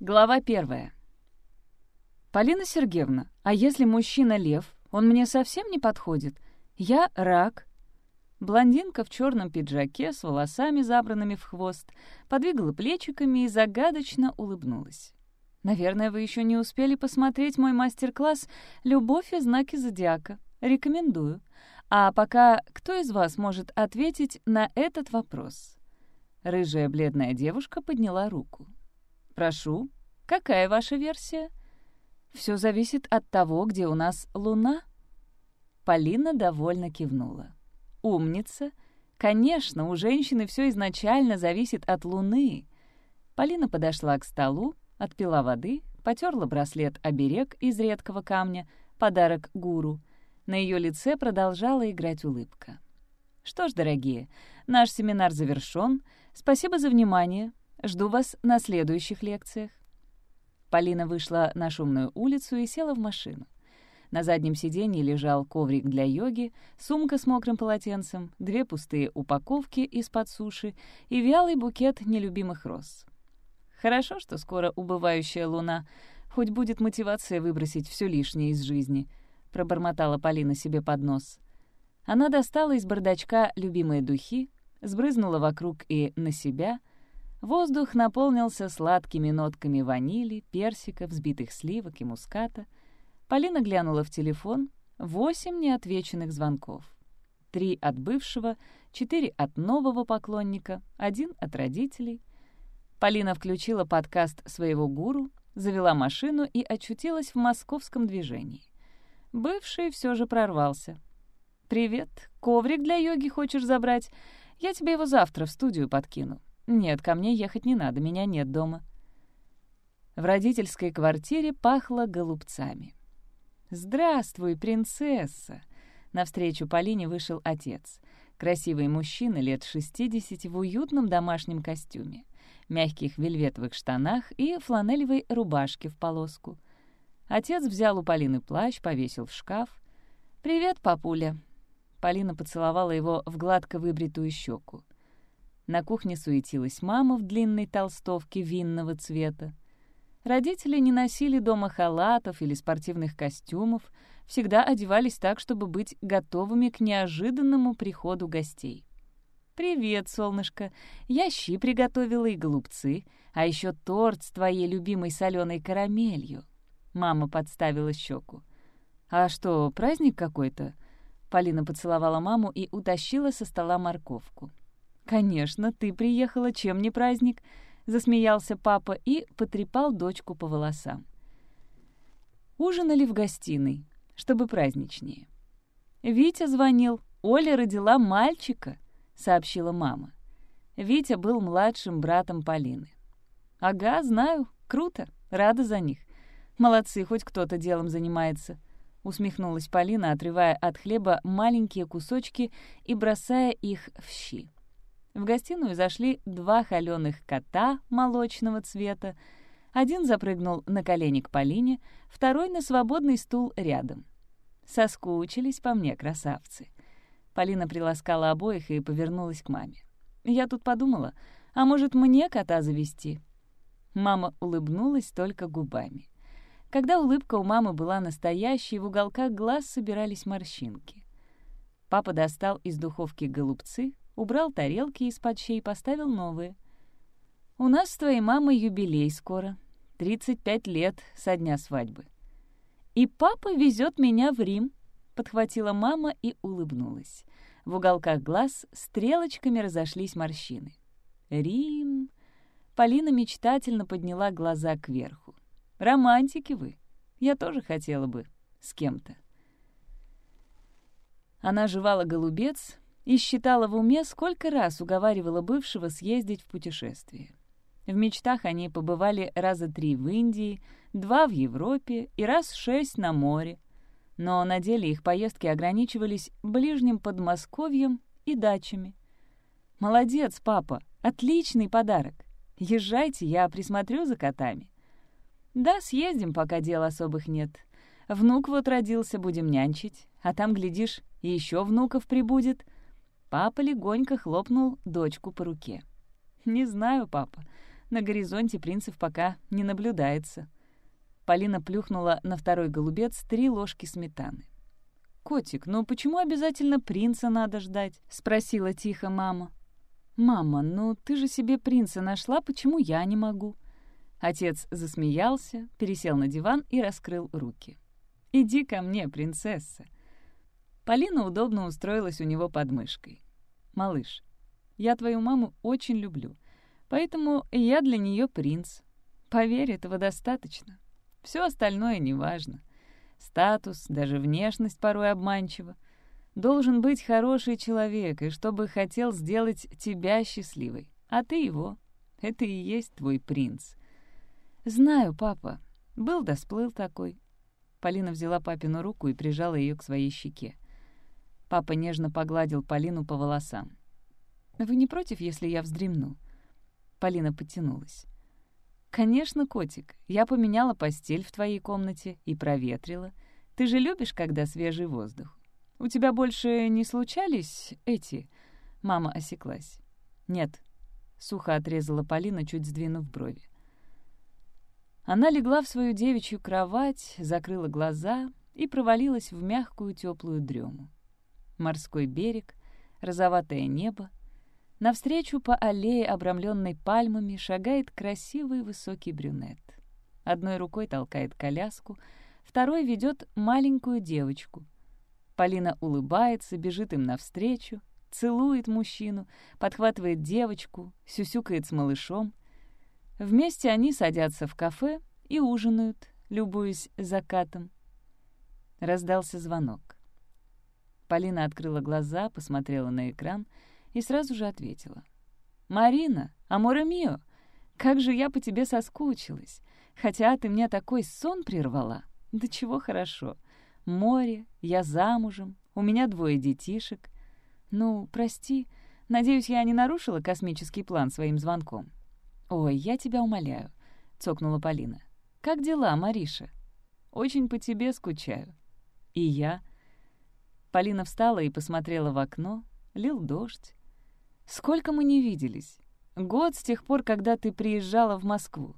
Глава первая. «Полина Сергеевна, а если мужчина лев, он мне совсем не подходит? Я рак». Блондинка в черном пиджаке с волосами, забранными в хвост, подвигала плечиками и загадочно улыбнулась. «Наверное, вы еще не успели посмотреть мой мастер-класс «Любовь и знаки зодиака». Рекомендую. А пока кто из вас может ответить на этот вопрос?» Рыжая бледная девушка подняла руку. «Прошу, какая ваша версия?» «Все зависит от того, где у нас Луна». Полина довольно кивнула. «Умница! Конечно, у женщины все изначально зависит от Луны». Полина подошла к столу, отпила воды, потерла браслет-оберег из редкого камня, подарок гуру. На ее лице продолжала играть улыбка. «Что ж, дорогие, наш семинар завершен. Спасибо за внимание. Жду вас на следующих лекциях». Полина вышла на шумную улицу и села в машину. На заднем сиденье лежал коврик для йоги, сумка с мокрым полотенцем, две пустые упаковки из-под суши и вялый букет нелюбимых роз. Хорошо, что скоро убывающая луна, хоть будет мотивация выбросить все лишнее из жизни, пробормотала Полина себе под нос. Она достала из бардачка любимые духи, сбрызнула вокруг и на себя — Воздух наполнился сладкими нотками ванили, персика, взбитых сливок и муската. Полина глянула в телефон. Восемь неотвеченных звонков. Три от бывшего, четыре от нового поклонника, один от родителей. Полина включила подкаст своего гуру, завела машину и очутилась в московском движении. Бывший все же прорвался. «Привет, коврик для йоги хочешь забрать? Я тебе его завтра в студию подкину. «Нет, ко мне ехать не надо, меня нет дома». В родительской квартире пахло голубцами. «Здравствуй, принцесса!» Навстречу Полине вышел отец. Красивый мужчина лет 60 в уютном домашнем костюме, мягких вельветовых штанах и фланелевой рубашке в полоску. Отец взял у Полины плащ, повесил в шкаф. «Привет, папуля!» Полина поцеловала его в гладко выбритую щеку. На кухне суетилась мама в длинной толстовке винного цвета. Родители не носили дома халатов или спортивных костюмов, всегда одевались так, чтобы быть готовыми к неожиданному приходу гостей. «Привет, солнышко! Я щи приготовила и голубцы, а еще торт с твоей любимой соленой карамелью». Мама подставила щеку. «А что, праздник какой-то?» Полина поцеловала маму и утащила со стола морковку. «Конечно, ты приехала, чем не праздник?» — засмеялся папа и потрепал дочку по волосам. Ужинали в гостиной, чтобы праздничнее. «Витя звонил, Оля родила мальчика», — сообщила мама. Витя был младшим братом Полины. «Ага, знаю, круто, рада за них. Молодцы, хоть кто-то делом занимается», — усмехнулась Полина, отрывая от хлеба маленькие кусочки и бросая их в щи. В гостиную зашли два холеных кота молочного цвета. Один запрыгнул на колени к Полине, второй — на свободный стул рядом. Соскучились по мне, красавцы. Полина приласкала обоих и повернулась к маме. Я тут подумала, а может, мне кота завести? Мама улыбнулась только губами. Когда улыбка у мамы была настоящей, в уголках глаз собирались морщинки. Папа достал из духовки голубцы, убрал тарелки из-под щей и поставил новые. «У нас с твоей мамой юбилей скоро. 35 лет со дня свадьбы. И папа везет меня в Рим», — подхватила мама и улыбнулась. В уголках глаз стрелочками разошлись морщины. «Рим...» Полина мечтательно подняла глаза кверху. «Романтики вы. Я тоже хотела бы. С кем-то». Она жевала голубец, и считала в уме, сколько раз уговаривала бывшего съездить в путешествие. В мечтах они побывали раза три в Индии, два в Европе и раз шесть на море. Но на деле их поездки ограничивались ближним Подмосковьем и дачами. «Молодец, папа! Отличный подарок! Езжайте, я присмотрю за котами». «Да, съездим, пока дел особых нет. Внук вот родился, будем нянчить, а там, глядишь, и еще внуков прибудет», Папа легонько хлопнул дочку по руке. «Не знаю, папа. На горизонте принцев пока не наблюдается». Полина плюхнула на второй голубец три ложки сметаны. «Котик, ну почему обязательно принца надо ждать?» — спросила тихо мама. «Мама, ну ты же себе принца нашла, почему я не могу?» Отец засмеялся, пересел на диван и раскрыл руки. «Иди ко мне, принцесса». Полина удобно устроилась у него под мышкой. «Малыш, я твою маму очень люблю, поэтому я для нее принц. Поверь, этого достаточно. Все остальное неважно. Статус, даже внешность порой обманчива. Должен быть хороший человек, и чтобы хотел сделать тебя счастливой. А ты его. Это и есть твой принц. «Знаю, папа. Был да сплыл такой». Полина взяла папину руку и прижала ее к своей щеке. Папа нежно погладил Полину по волосам. «Вы не против, если я вздремну?» Полина потянулась. «Конечно, котик. Я поменяла постель в твоей комнате и проветрила. Ты же любишь, когда свежий воздух. У тебя больше не случались эти...» Мама осеклась. «Нет», — сухо отрезала Полина, чуть сдвинув брови. Она легла в свою девичью кровать, закрыла глаза и провалилась в мягкую теплую дрему. Морской берег, розоватое небо. Навстречу по аллее, обрамленной пальмами, шагает красивый высокий брюнет. Одной рукой толкает коляску, второй ведет маленькую девочку. Полина улыбается, бежит им навстречу, целует мужчину, подхватывает девочку, сюсюкает с малышом. Вместе они садятся в кафе и ужинают, любуясь закатом. Раздался звонок. Полина открыла глаза, посмотрела на экран и сразу же ответила. «Марина, аморе мио, как же я по тебе соскучилась. Хотя ты мне такой сон прервала. Да чего хорошо. Море, я замужем, у меня двое детишек. Ну, прости, надеюсь, я не нарушила космический план своим звонком». «Ой, я тебя умоляю», — цокнула Полина. «Как дела, Мариша?» «Очень по тебе скучаю». «И я», Полина встала и посмотрела в окно. Лил дождь. «Сколько мы не виделись? Год с тех пор, когда ты приезжала в Москву.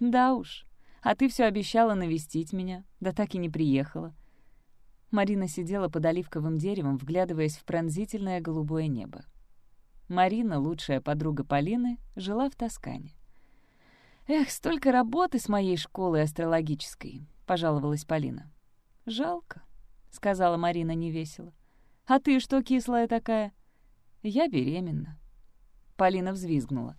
Да уж. А ты все обещала навестить меня, да так и не приехала». Марина сидела под оливковым деревом, вглядываясь в пронзительное голубое небо. Марина, лучшая подруга Полины, жила в Тоскане. «Эх, столько работы с моей школой астрологической», — пожаловалась Полина. «Жалко», — сказала Марина невесело. «А ты что кислая такая?» «Я беременна». Полина взвизгнула.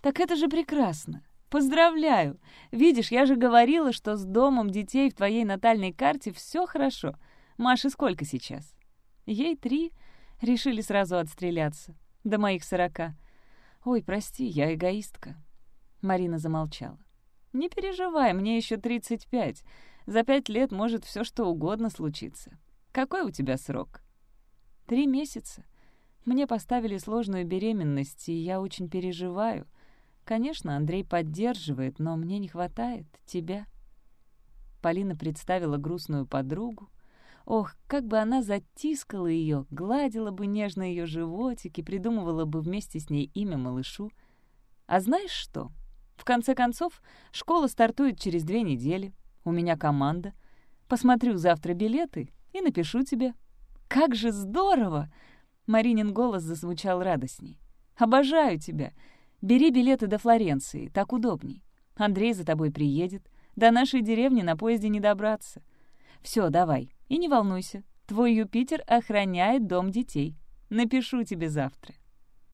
«Так это же прекрасно! Поздравляю! Видишь, я же говорила, что с домом детей в твоей натальной карте все хорошо. Маше сколько сейчас?» «Ей три. Решили сразу отстреляться. До моих сорока. Ой, прости, я эгоистка». Марина замолчала. «Не переживай, мне еще тридцать пять. За пять лет может все что угодно случиться. Какой у тебя срок?» «Три месяца. Мне поставили сложную беременность, и я очень переживаю. Конечно, Андрей поддерживает, но мне не хватает тебя». Полина представила грустную подругу. Ох, как бы она затискала ее, гладила бы нежно ее животик и придумывала бы вместе с ней имя малышу. А знаешь что? В конце концов, школа стартует через две недели. У меня команда. Посмотрю завтра билеты и напишу тебе». «Как же здорово!» Маринин голос зазвучал радостней. «Обожаю тебя. Бери билеты до Флоренции, так удобней. Андрей за тобой приедет. До нашей деревни на поезде не добраться. Все, давай, и не волнуйся. Твой Юпитер охраняет дом детей. Напишу тебе завтра».